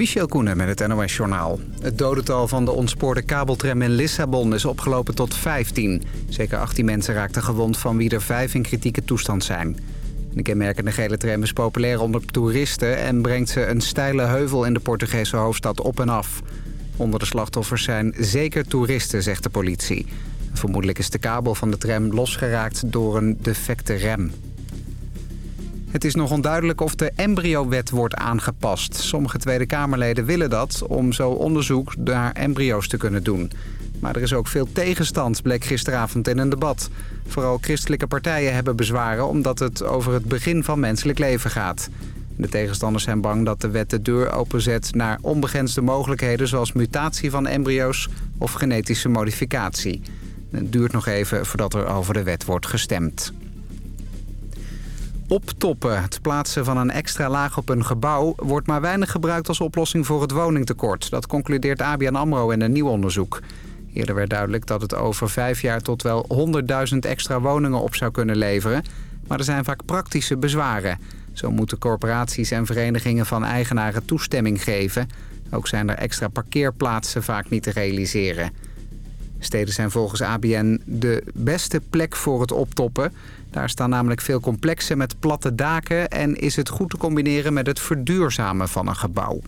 Michel Koenen met het NOS-journaal. Het dodental van de ontspoorde kabeltram in Lissabon is opgelopen tot 15. Zeker 18 mensen raakten gewond, van wie er 5 in kritieke toestand zijn. De kenmerkende gele tram is populair onder toeristen... en brengt ze een steile heuvel in de Portugese hoofdstad op en af. Onder de slachtoffers zijn zeker toeristen, zegt de politie. Vermoedelijk is de kabel van de tram losgeraakt door een defecte rem. Het is nog onduidelijk of de embryowet wordt aangepast. Sommige Tweede Kamerleden willen dat om zo onderzoek naar embryo's te kunnen doen. Maar er is ook veel tegenstand, bleek gisteravond in een debat. Vooral christelijke partijen hebben bezwaren omdat het over het begin van menselijk leven gaat. De tegenstanders zijn bang dat de wet de deur openzet naar onbegrensde mogelijkheden... zoals mutatie van embryo's of genetische modificatie. Het duurt nog even voordat er over de wet wordt gestemd. Optoppen, het plaatsen van een extra laag op een gebouw... wordt maar weinig gebruikt als oplossing voor het woningtekort. Dat concludeert ABN AMRO in een nieuw onderzoek. Eerder werd duidelijk dat het over vijf jaar tot wel 100.000 extra woningen op zou kunnen leveren. Maar er zijn vaak praktische bezwaren. Zo moeten corporaties en verenigingen van eigenaren toestemming geven. Ook zijn er extra parkeerplaatsen vaak niet te realiseren. Steden zijn volgens ABN de beste plek voor het optoppen. Daar staan namelijk veel complexen met platte daken... en is het goed te combineren met het verduurzamen van een gebouw.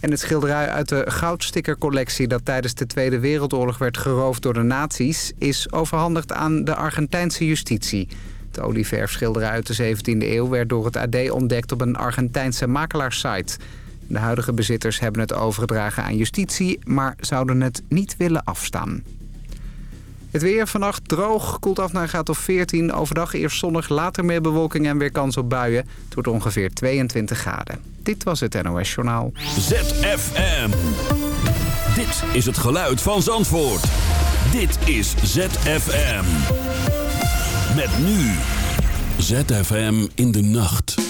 En het schilderij uit de goudstickercollectie... dat tijdens de Tweede Wereldoorlog werd geroofd door de nazi's... is overhandigd aan de Argentijnse justitie. Het olieverfschilderij uit de 17e eeuw werd door het AD ontdekt... op een Argentijnse makelaarssite... De huidige bezitters hebben het overgedragen aan justitie... maar zouden het niet willen afstaan. Het weer vannacht droog, koelt af naar een graad of 14. Overdag eerst zonnig, later meer bewolking en weer kans op buien. Het wordt ongeveer 22 graden. Dit was het NOS Journaal. ZFM. Dit is het geluid van Zandvoort. Dit is ZFM. Met nu. ZFM in de nacht.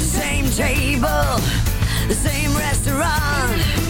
The same table, the same restaurant.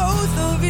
both of you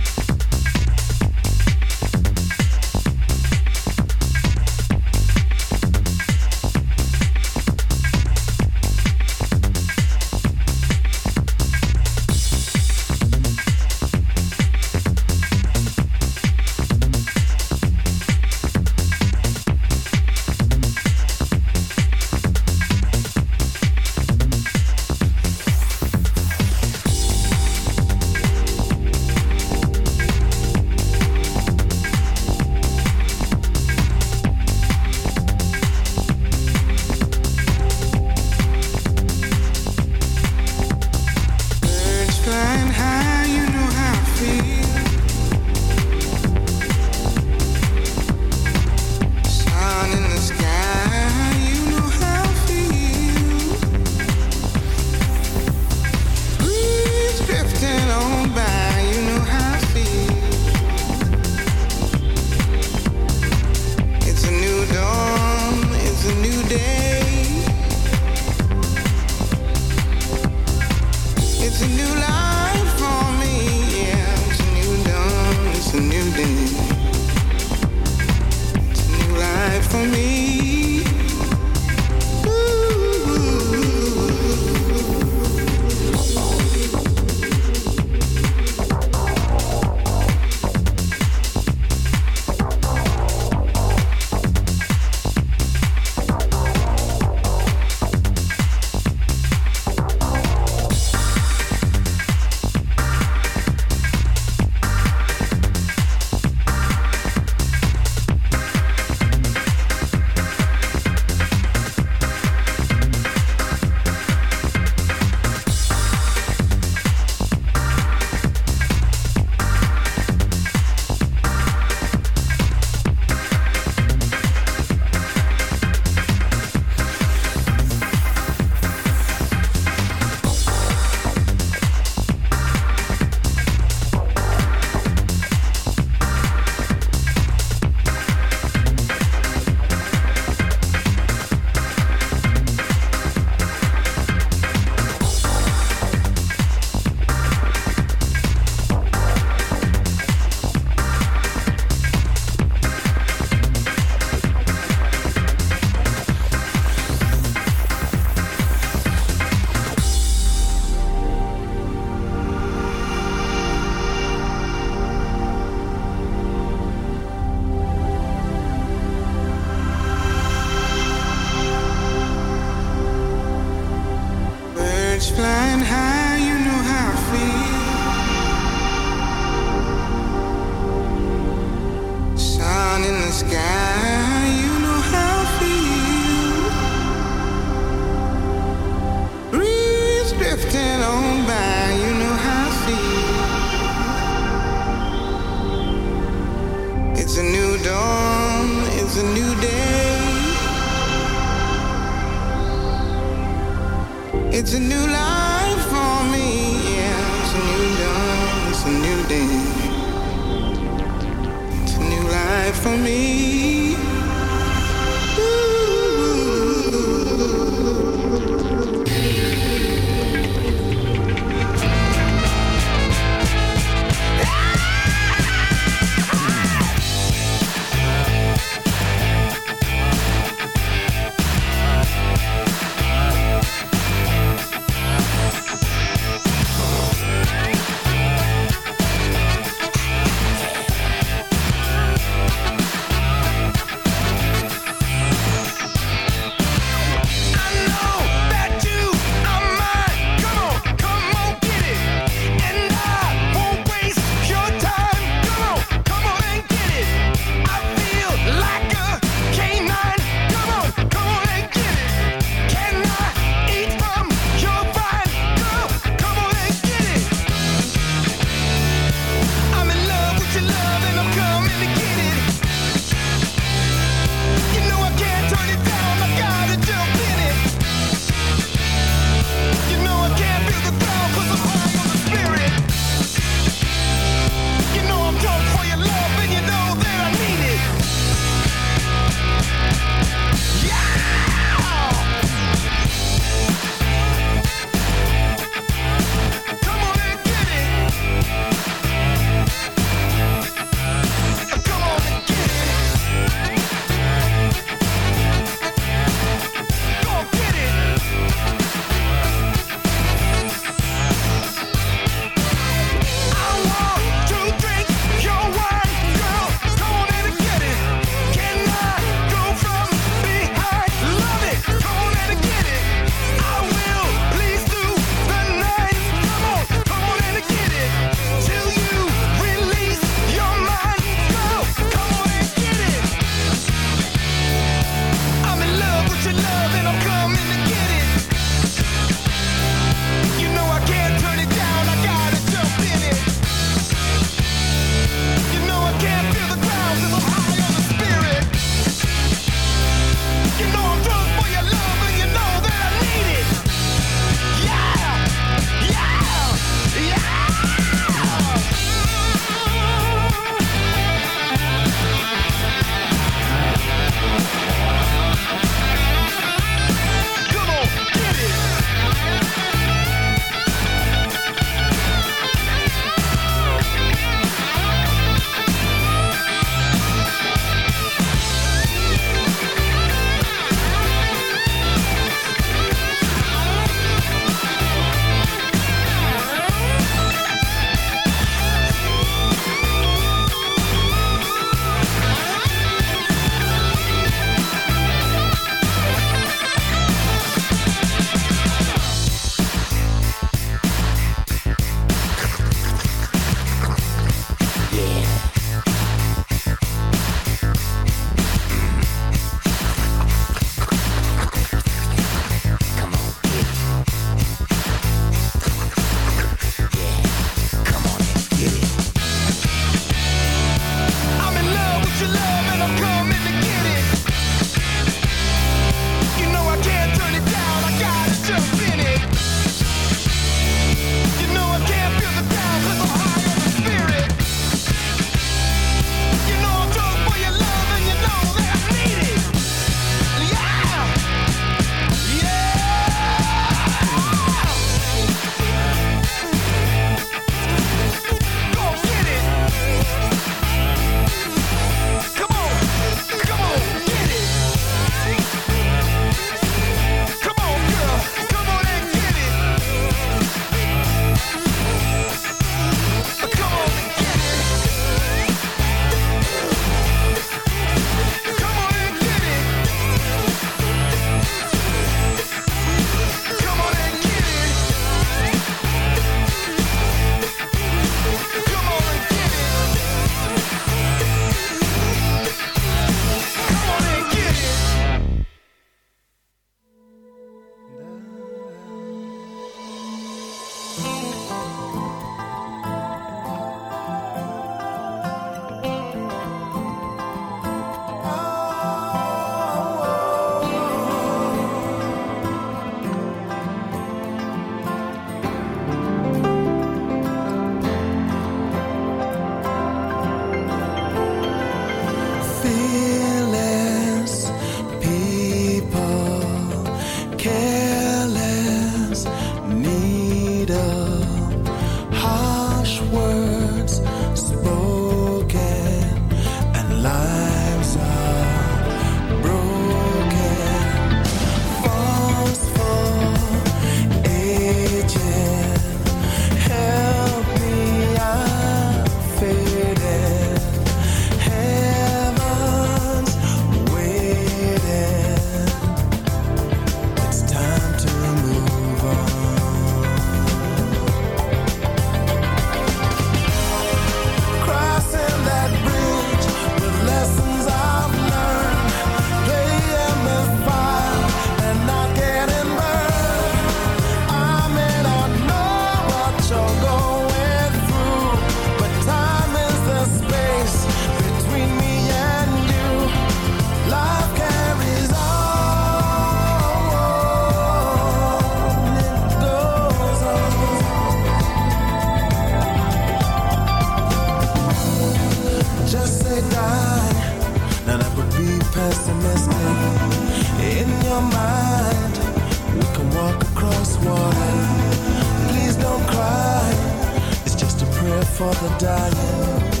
For the dying.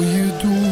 Je doen?